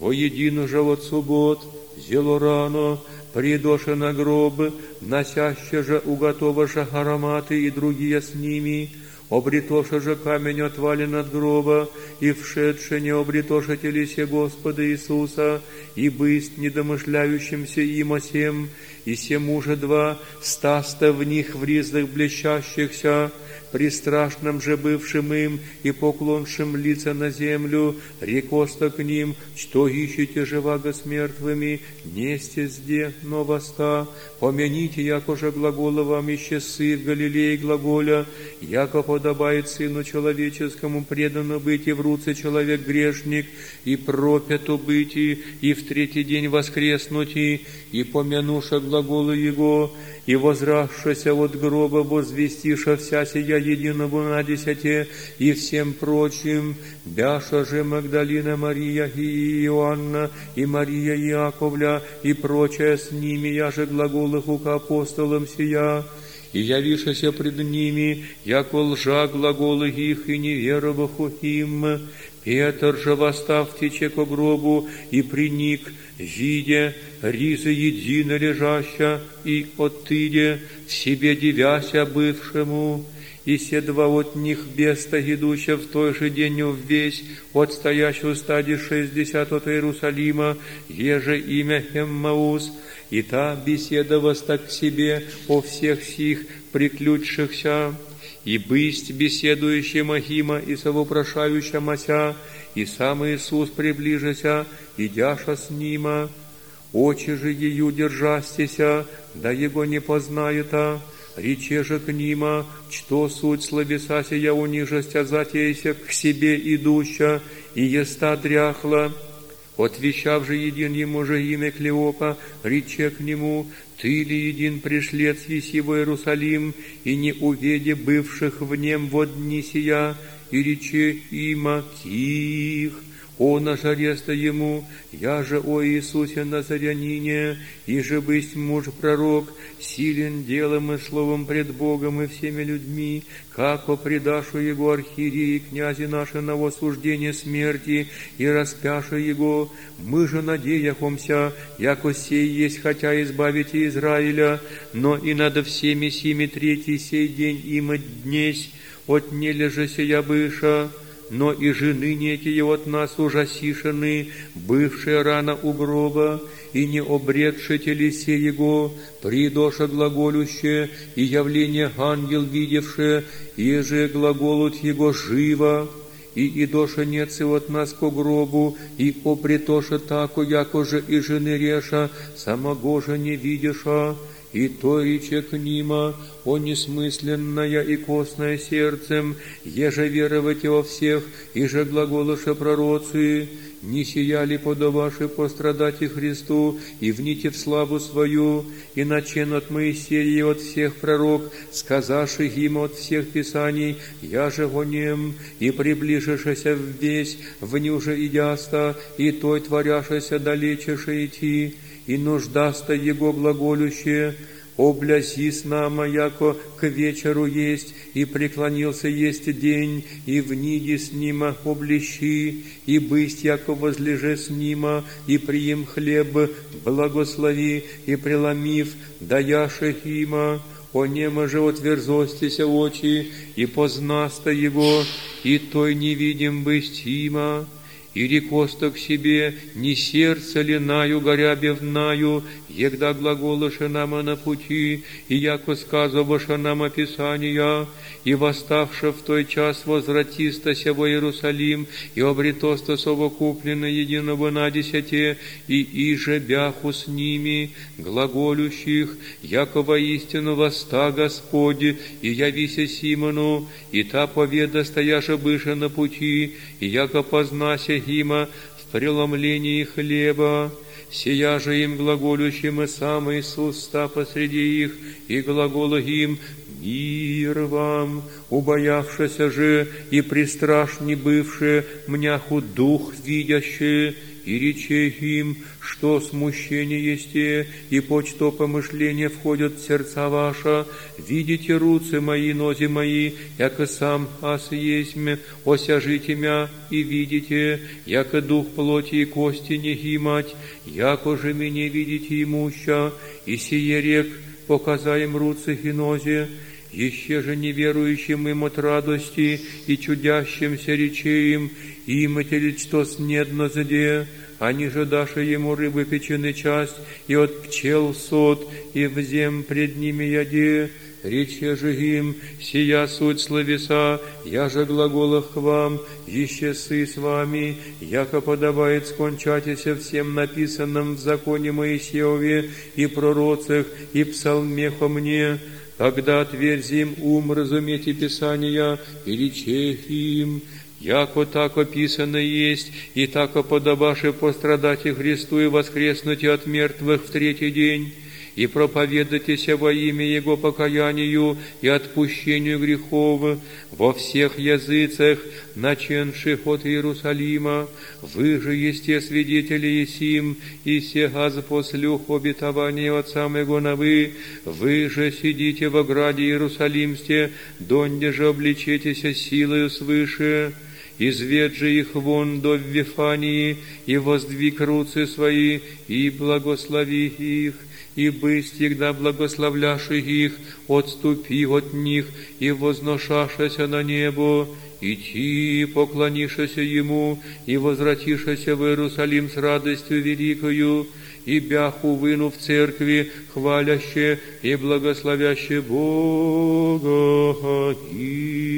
Воедино же от суббот, зело рано, придоше на гроб, носяще же уготоваше ароматы и другие с ними, обретоше же камень отвален от гроба, и вшедше не обретоше Господа Иисуса, и бысть недомышляющимся им осем, и сем уже два, стаста в них в ризах блещащихся, пристрашным же бывшим им и поклоншим лица на землю, рекоста к ним, что ищете живаго с мертвыми, несте зде новоста, помяните, яко же глагола вам исчесы в Галилее глаголя, яко подобает Сыну Человеческому предано быть и в руце человек грешник, и пропяту быть, и в третий день воскреснуть, и помянуша глаголы Его, и возрасшися от гроба возвестиша вся сия единого на десяте и всем прочим, бяша же Магдалина Мария и Иоанна, и Мария Иаковля, и прочая с ними, я же глаголых у апостолам сия, и явишася пред ними, яко лжа глаголы их и невероваху им, Петр же восстав тече ко гробу и приник, видя ризы едино лежаща и оттыде в себе девяся бывшему, и все два от них беста идуща в той же день в весь от стоящего стади шестьдесят от Иерусалима, еже имя Хеммаус, и та беседа так к себе о всех сих приключившихся, и бысть беседующая Махима и совопрошающая Мася, и сам Иисус приближася, идяша с нима, очи же ее держастися, да его не познают-а, рече же к нима, что суть словеса сия унижестя затейся к себе идуща, и еста дряхла, Отвечав же един ему же имя Клеопа, рече к нему, ты ли един пришлец виси в Иерусалим, и не уведе бывших в нем во дни сия, и рече има ких, о наш ареста ему, я же о Иисусе Назарянине, и же бысть муж пророк, силен делом и словом пред Богом и всеми людьми, как о предашу его архиереи князи наши на осуждение смерти и распяшу его, мы же надеяхомся, яко сей есть, хотя избавите Израиля, но и над всеми сими третий сей день им днесь, от не лежа сия быша, но и жены некие от нас ужасишены, бывшие рано у гроба, и не обретши телесе его, придоша глаголюще, и явление ангел видевше, и же глаголут его живо, и идоша нецы от нас ко гробу, и опритоша тако, яко же и жены реша, самого же не видиша, и то рече к нима, о несмысленное и костное сердцем, еже веровать во всех, и же глаголыша пророцы, не сияли подаваши пострадать и Христу, и вните в славу свою, и начен от Моисея и от всех пророк, сказавши им от всех писаний, я же гонем, и приближишься весь, в нюже идяста, и той творяшися далечеше идти, и нуждаста Его глаголющее, облязи с яко к вечеру есть, и преклонился есть день, и в ниде с нима облещи, и бысть, яко возлеже с нима, и прием хлеб, благослови, и преломив, даяше има, о нема же отверзостися очи, и познаста его, и той не видим бысть има, и рекоста к себе, не сердце ли наю горя бевнаю, егда глаголыша нама на пути, и яко сказываша нам описания, и восставша в той час возвратистася во Иерусалим, и обретоста совокуплено единого на десяте, и иже бяху с ними, глаголющих, яко воистину воста Господи, и явися Симону, и та поведа стояша быша на пути, и яко познася Гима в преломлении хлеба, сия же им глаголющим и сам Иисус ста посреди их, и глагола им, Мир вам, убоявшися же и пристрашни бывшие, мняху дух видящие, и рече им, что смущение есть, и по что помышления входят в сердца ваша, видите руцы мои, нози мои, яко сам ас есть, осяжите мя, и видите, яко дух плоти и кости не гимать, яко же меня видите имуща, и сие рек, показаем руцы и нози, еще же неверующим им от радости и чудящимся речеем, имате ли что снедно заде, они же дашь ему рыбы печены часть, и от пчел сот, и в зем пред ними яде, рече же им, сия суть словеса, я же глаголах к вам, еще сы с вами, яко подобает скончатися всем написанным в законе Моисееве и пророцах, и псалмехо мне, когда отверзим ум разуметь Писания, и рече им, яко так описано есть, и так подобаше пострадать и Христу и воскреснуть от мертвых в третий день, и проповедайтеся во имя Его покаянию и отпущению грехов во всех языцах, наченших от Иерусалима. Вы же есте свидетели Есим, и сега послюх обетования Отца Моего на вы. Же сидите в ограде Иерусалимсте, донде же обличетеся силою свыше. Извед же их вон до Вифании, и воздвиг руцы свои, и благослови их, и быть всегда благословляши их, отступи от них, и возношашася на небо, идти, поклонишься Ему, и возвратишься в Иерусалим с радостью великою, и бяху выну в церкви, хваляще и благословяще Бога. И